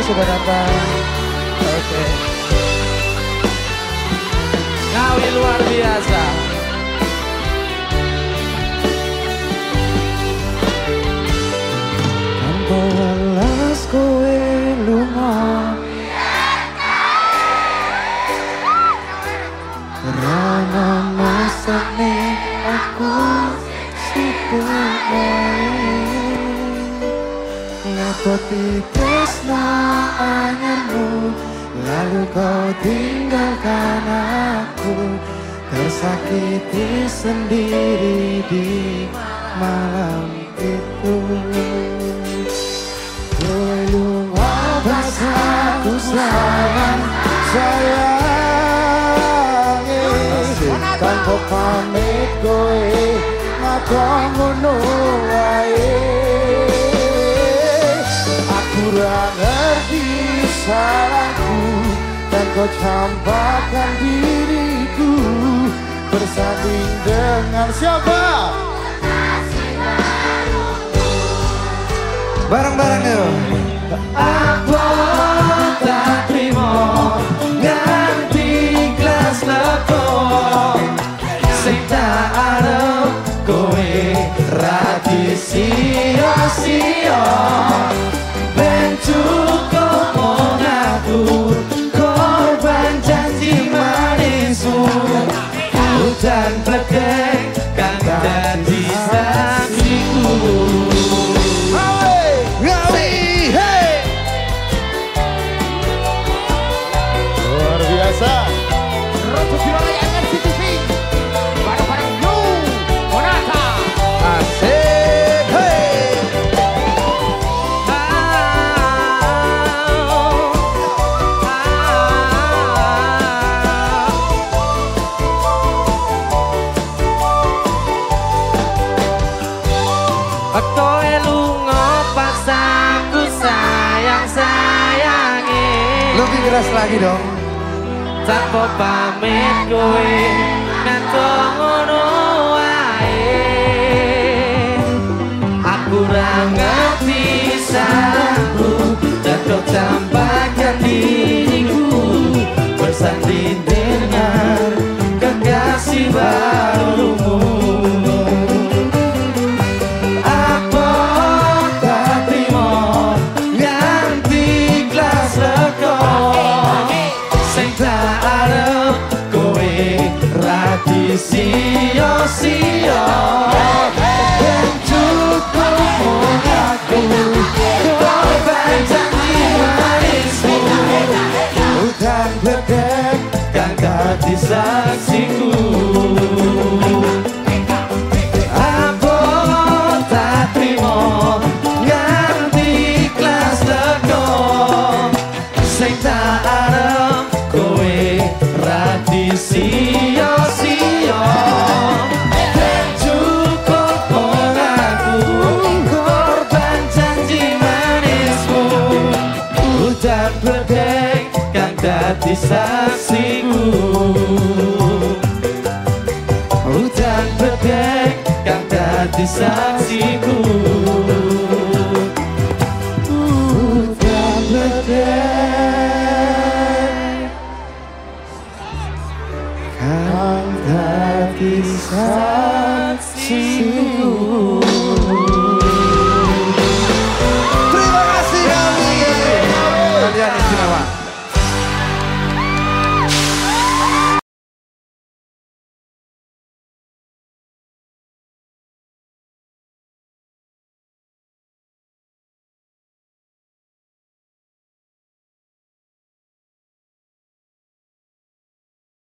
sudah datang. Oke. Okay. Ngawi luar biasa. Tresna anyarmu Lalu kau tinggalkan aku. Tersakiti sendiri di malam itu. Belum abas aku sayang sayangi. Tanpa pamit kowe ngakon ngono Aku ra ngerti salahku Dan kau campakkan diriku Bersanding dengan siapa? Bareng-bareng yuk. Apa tak terima? Ganti kelas leko Sing tak arep kowe rati sia-sia dan bedeng kan jadi Kowe lunga pas aku sayang sayangi Lebih keras lagi dong. Tanpa pamit kowe ngantuk ngono wae. Aku ra ngerti salahku Dan kau tampakkan diriku Bersanding dengan kekasih barumu sia-sia cukup mengaku korban janji manismu Hutan bedek Kan dadi saksiku Sing tak arep kowe sia-sia sang bedeng kang dadi saksiku hujan bedeng kang dadi saksiku